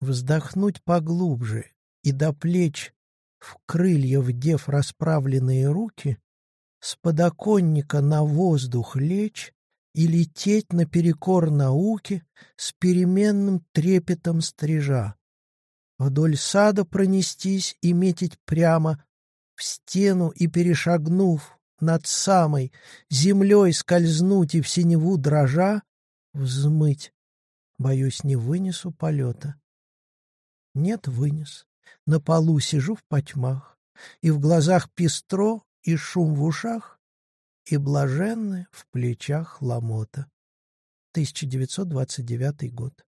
Вздохнуть поглубже и до плеч в крылья вдев расправленные руки, С подоконника на воздух лечь и лететь наперекор науки С переменным трепетом стрижа. Вдоль сада пронестись и метить прямо В стену и, перешагнув над самой Землей скользнуть и в синеву дрожа Взмыть. Боюсь, не вынесу полета. Нет, вынес. На полу сижу в потьмах, И в глазах пестро, и шум в ушах, И блаженны в плечах ломота. 1929 год.